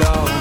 love.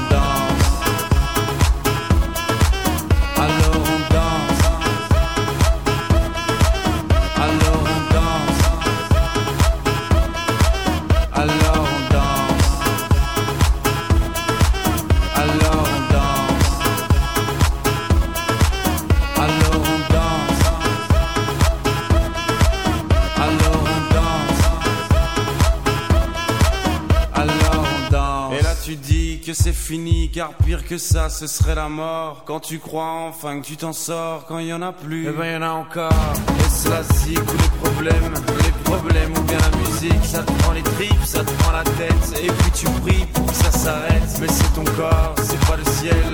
Car pire que ça, ce serait la mort. Quand tu crois enfin que tu t'en sors, quand il y en a plus, eh ben y en a encore. Et cela zig ou les problèmes, les problèmes ou bien la musique, ça te prend les tripes, ça te prend la tête. Et puis tu pries pour que ça s'arrête, mais c'est ton corps, c'est pas le ciel.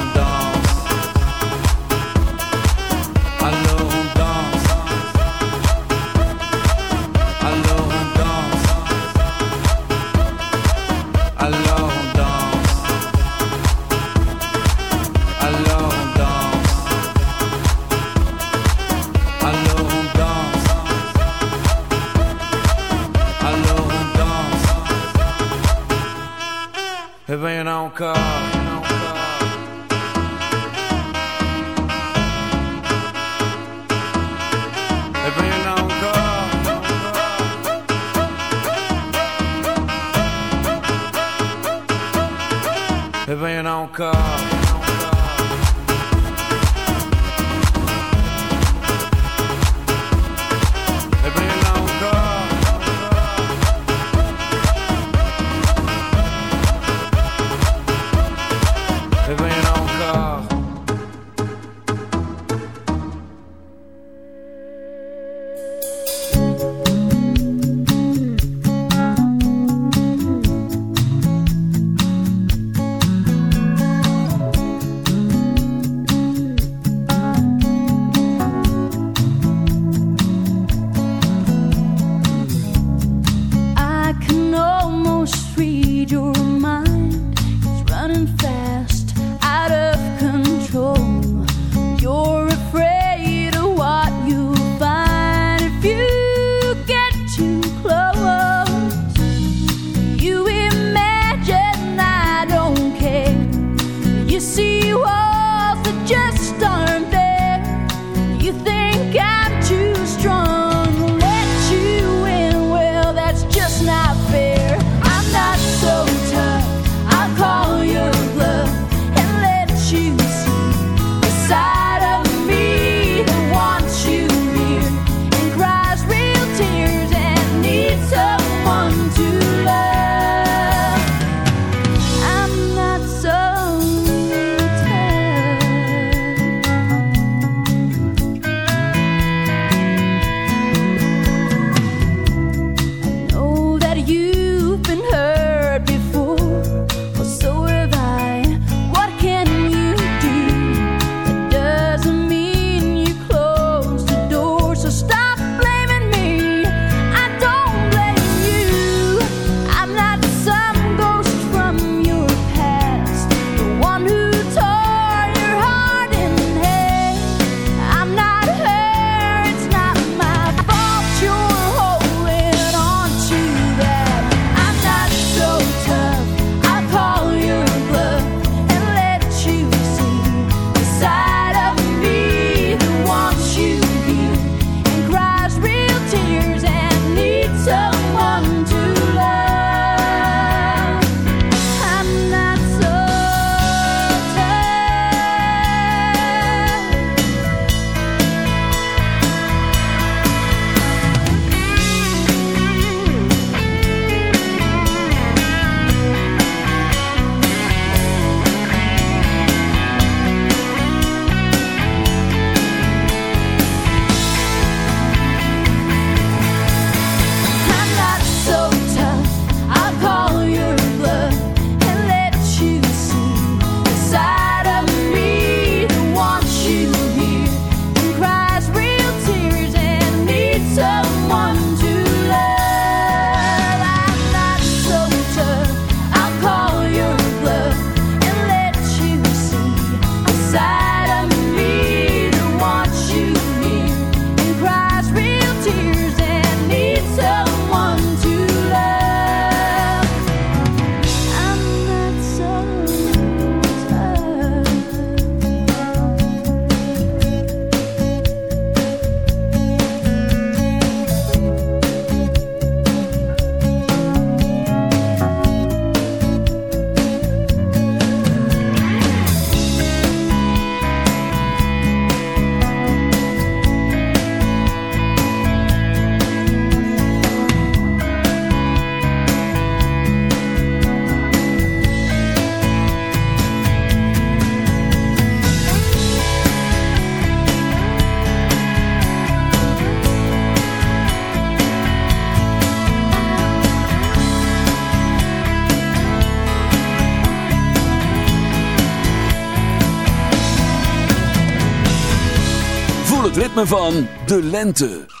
ritme van de lente.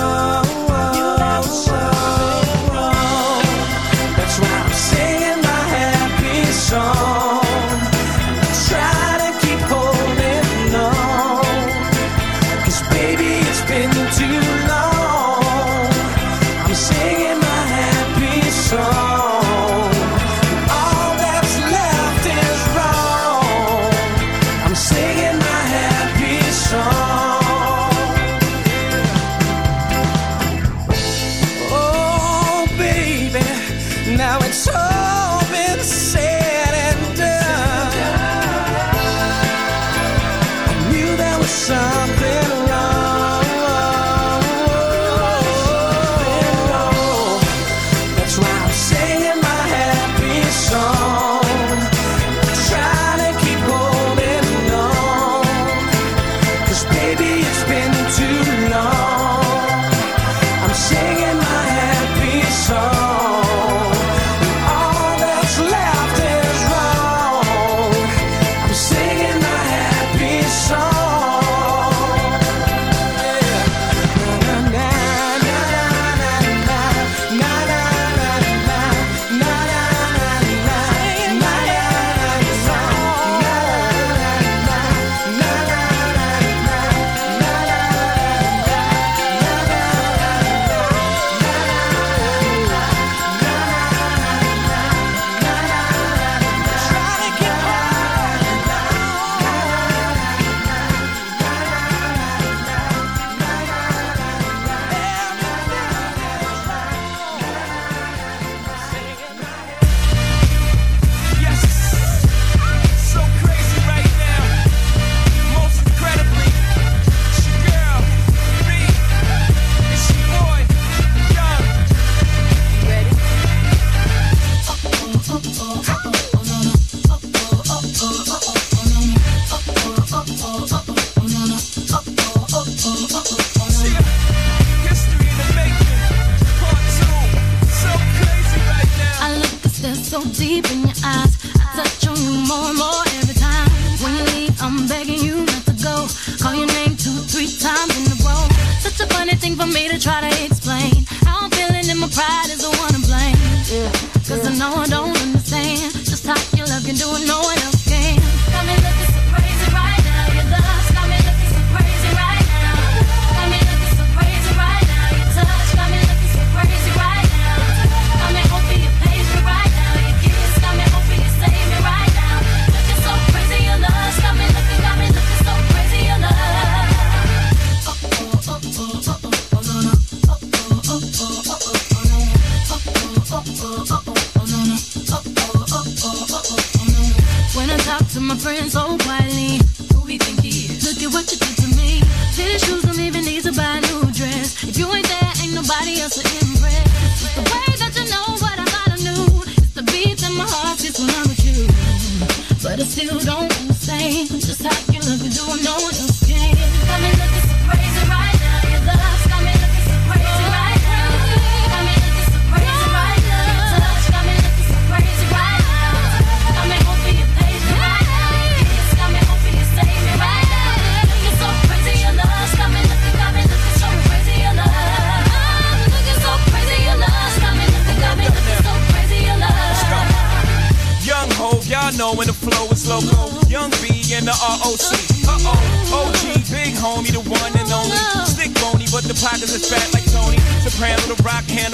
sun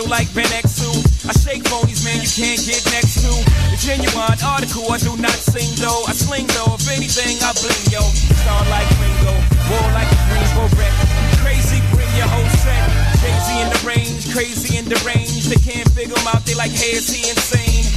like Ben Exum. I shake phonies, man, you can't get next to. The genuine article, I do not sing though. I sling though, if anything, I bling yo. Star like Ringo, war like a Greensboro wreck. Crazy, bring your whole set. Crazy in the range, crazy in the range. They can't figure him out, they like, hey, is he insane?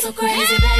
so crazy, baby.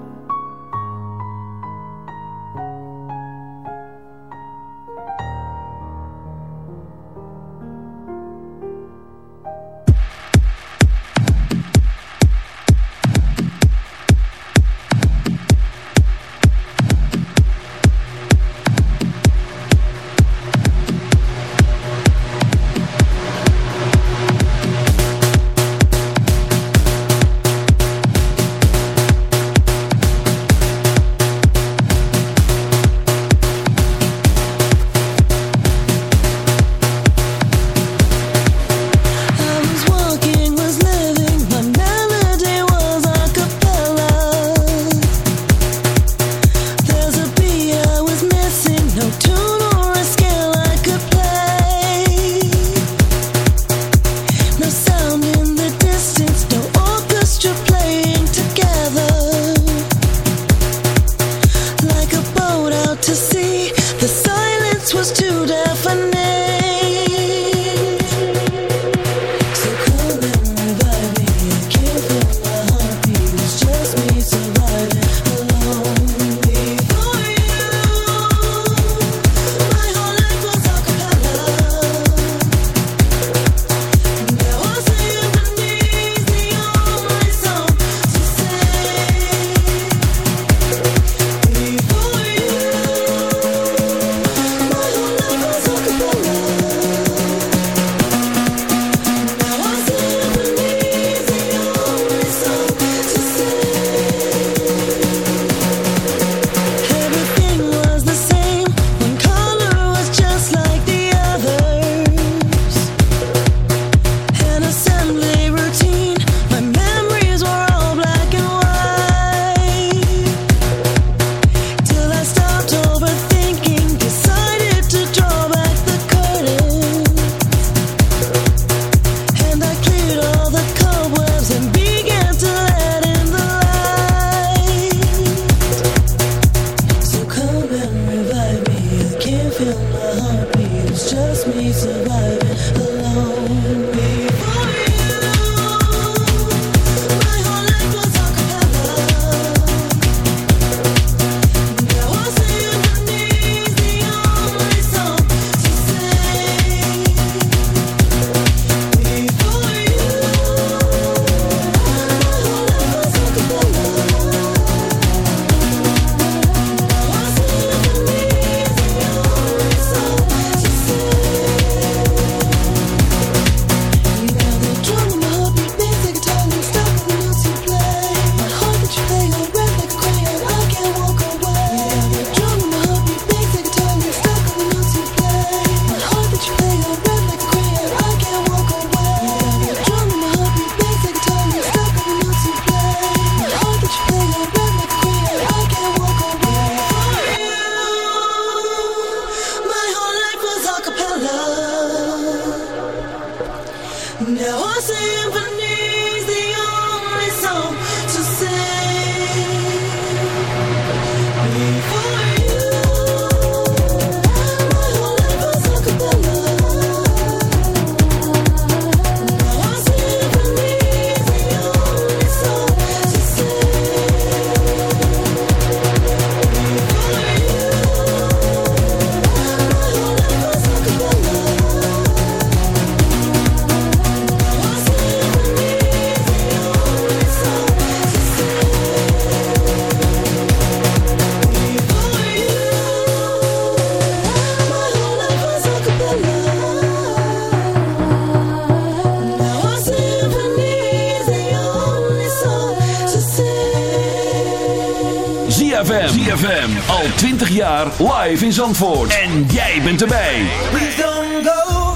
live in Zandvoort. En jij bent erbij. Please don't go,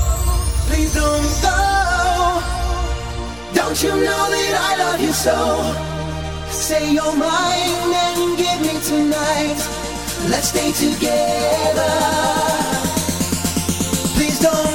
please don't go. Don't you know that I love you so? Say you're mine and give me tonight. Let's stay together. Please don't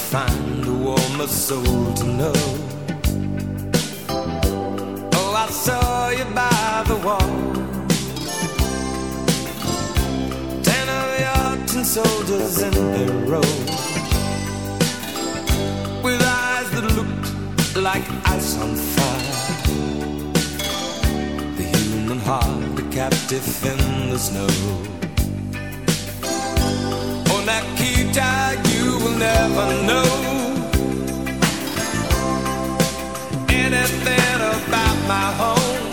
find a warmer soul to know. Oh, I saw you by the wall. Ten of your tin soldiers in a row. With eyes that looked like ice on fire. The human heart, a captive in the snow. On that key tied will never know anything about my home.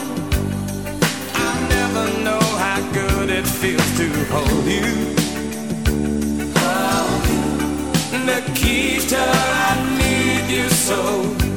I'll never know how good it feels to hold you. Nikita, I need you so.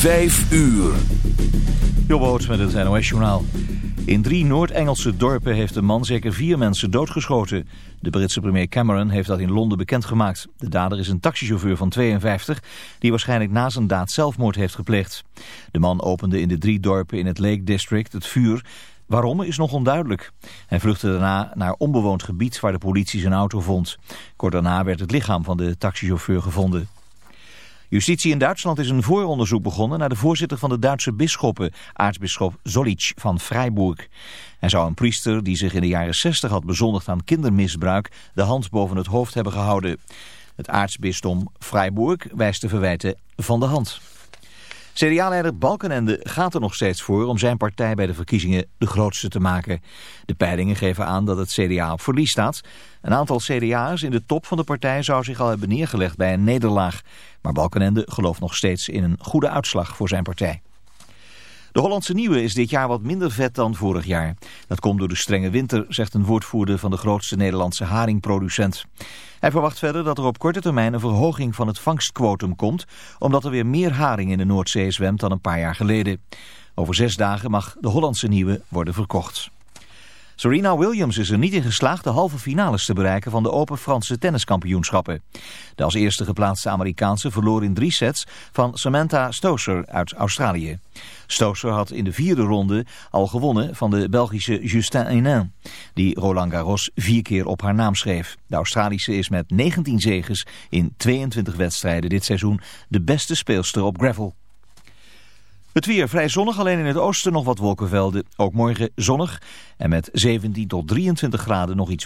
5 uur. Jobboot met het NOS-journaal. In drie Noord-Engelse dorpen heeft een man zeker vier mensen doodgeschoten. De Britse premier Cameron heeft dat in Londen bekendgemaakt. De dader is een taxichauffeur van 52 die waarschijnlijk na zijn daad zelfmoord heeft gepleegd. De man opende in de drie dorpen in het Lake District het vuur. Waarom is nog onduidelijk. Hij vluchtte daarna naar onbewoond gebied waar de politie zijn auto vond. Kort daarna werd het lichaam van de taxichauffeur gevonden. Justitie in Duitsland is een vooronderzoek begonnen naar de voorzitter van de Duitse bisschoppen, aartsbisschop Zollitsch van Freiburg. Hij zou een priester die zich in de jaren 60 had bezondigd aan kindermisbruik de hand boven het hoofd hebben gehouden. Het aartsbisdom Freiburg wijst de verwijten van de hand. CDA-leider Balkenende gaat er nog steeds voor om zijn partij bij de verkiezingen de grootste te maken. De peilingen geven aan dat het CDA op verlies staat. Een aantal CDA'ers in de top van de partij zou zich al hebben neergelegd bij een nederlaag. Maar Balkenende gelooft nog steeds in een goede uitslag voor zijn partij. De Hollandse Nieuwe is dit jaar wat minder vet dan vorig jaar. Dat komt door de strenge winter, zegt een woordvoerder van de grootste Nederlandse haringproducent. Hij verwacht verder dat er op korte termijn een verhoging van het vangstquotum komt, omdat er weer meer haring in de Noordzee zwemt dan een paar jaar geleden. Over zes dagen mag de Hollandse Nieuwe worden verkocht. Serena Williams is er niet in geslaagd de halve finales te bereiken van de Open Franse tenniskampioenschappen. De als eerste geplaatste Amerikaanse verloor in drie sets van Samantha Stosur uit Australië. Stosur had in de vierde ronde al gewonnen van de Belgische Justin Henin, die Roland Garros vier keer op haar naam schreef. De Australische is met 19 zegens in 22 wedstrijden dit seizoen de beste speelster op gravel. Het weer vrij zonnig, alleen in het oosten nog wat wolkenvelden. Ook morgen zonnig en met 17 tot 23 graden nog iets.